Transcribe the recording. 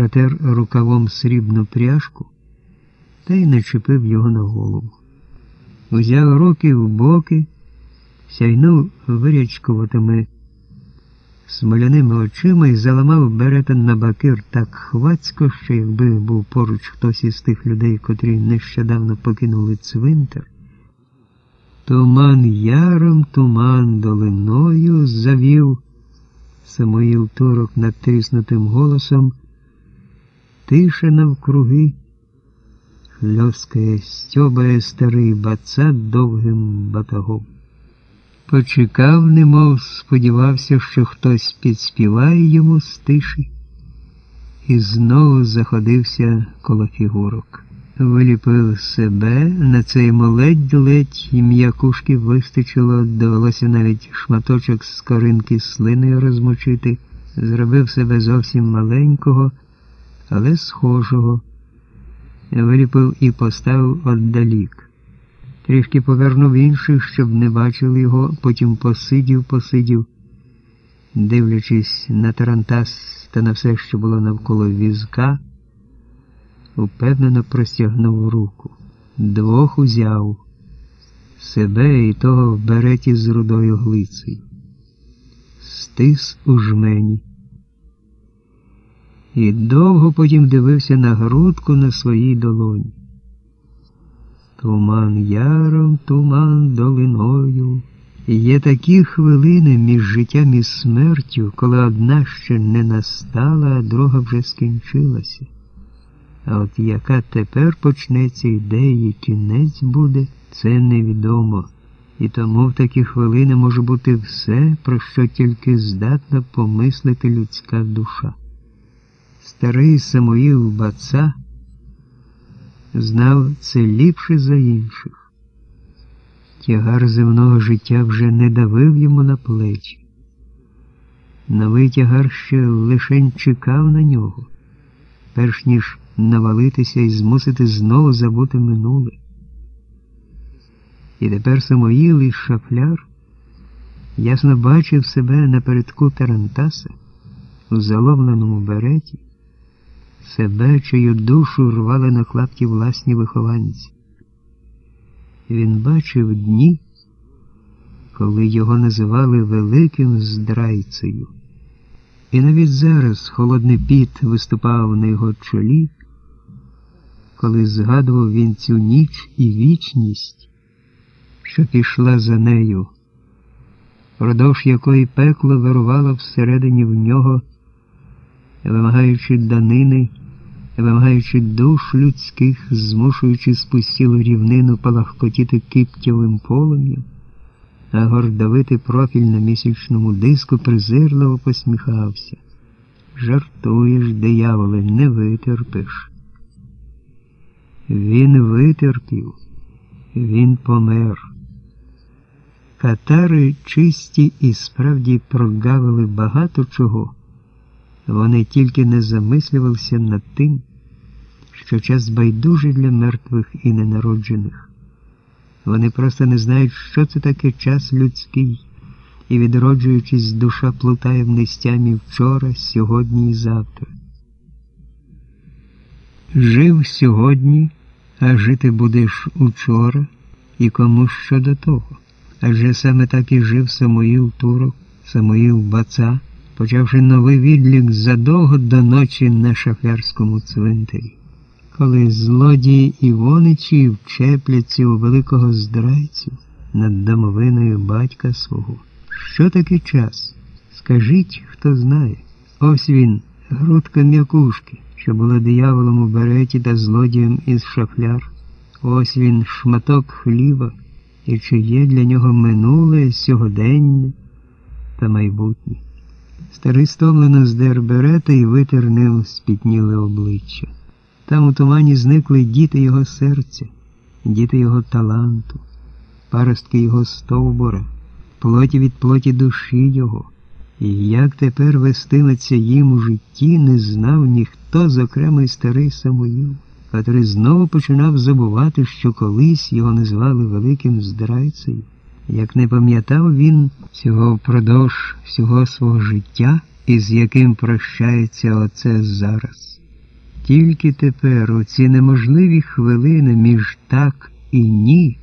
протер рукавом срібну пряжку та й начепив його на голову. Узяв руки в боки, сяйнув вирячкуватими смоляними очима і заламав берета на бакир так хвацько, що якби був поруч хтось із тих людей, котрі нещодавно покинули цвинтар. Туман яром, туман долиною завів Самоїл Турок надтиснутим голосом, тиша навкруги, хльоскає, стьобає старий бацат довгим батагом. Почекав, немов сподівався, що хтось підспіває йому з тиші, і знову заходився коло фігурок. Виліпив себе, на цей моледь ледь і м'якушки вистачило, довелося навіть шматочок з коринки слиною розмочити, зробив себе зовсім маленького, але схожого. Виліпив і поставив отдалік. Трішки повернув інших, щоб не бачили його, потім посидів, посидів, дивлячись на тарантас та на все, що було навколо візка упевнено простягнув руку. Двох узяв себе і того в береті з рудою глицею. Стис у жмені. І довго потім дивився на грудку на своїй долоні. Туман яром, туман долиною. Є такі хвилини між життям і смертю, коли одна ще не настала, а друга вже скінчилася. А от яка тепер почнеться і кінець буде, це невідомо. І тому в такі хвилини може бути все, про що тільки здатна помислити людська душа. Старий Самуїл Баца знав це ліпше за інших. Тягар земного життя вже не давив йому на плечі. Новий тягар ще лишень чекав на нього, перш ніж навалитися і змусити знову забути минуле. І тепер Самоїл і шафляр ясно бачив себе напередку Тарантаса у заломленому береті, себе, чию душу рвали на клапті власні вихованці. Він бачив дні, коли його називали великим здрайцею. І навіть зараз холодний піт виступав на його чолі коли згадував він цю ніч і вічність, що пішла за нею, продовж якої пекло вирувало всередині в нього, вимагаючи данини, вимагаючи душ людських, змушуючи спустілу рівнину палахкотіти киптєвим полум'ям, а гордовитий профіль на місячному диску презирливо посміхався. Жартуєш, дияволе, не витерпиш. Він витерпів, він помер. Катари чисті і справді прогавили багато чого. Вони тільки не замислювалися над тим, що час байдужий для мертвих і ненароджених. Вони просто не знають, що це таке час людський, і, відроджуючись, душа плутає в нестямі вчора, сьогодні і завтра. Жив сьогодні а жити будеш учора і кому що до того. Адже саме так і жив Самуїл Турок, Самуїл Баца, почавши новий відлік задовго до ночі на шафярському цвинтарі. Коли злодії і воничі вчепляться у великого здрайцю над домовиною батька свого. Що таке час? Скажіть, хто знає. Ось він, грудка м'якушки що була дияволом у береті та злодієм із шафляр. Ось він шматок хліба, і чи є для нього минуле, сьогоденне та майбутнє. Старий стомлено здер берета і витер ним спітніле обличчя. Там у тумані зникли діти його серця, діти його таланту, паростки його стовбура, плоті від плоті душі його. І як тепер вестиметься їм у житті, не знав ніхто, зокрема й старий Самуїл, котрий знову починав забувати, що колись його називали великим здрайцею. Як не пам'ятав він всього впродовж всього свого життя, із яким прощається оце зараз. Тільки тепер, у ці неможливі хвилини між так і ні.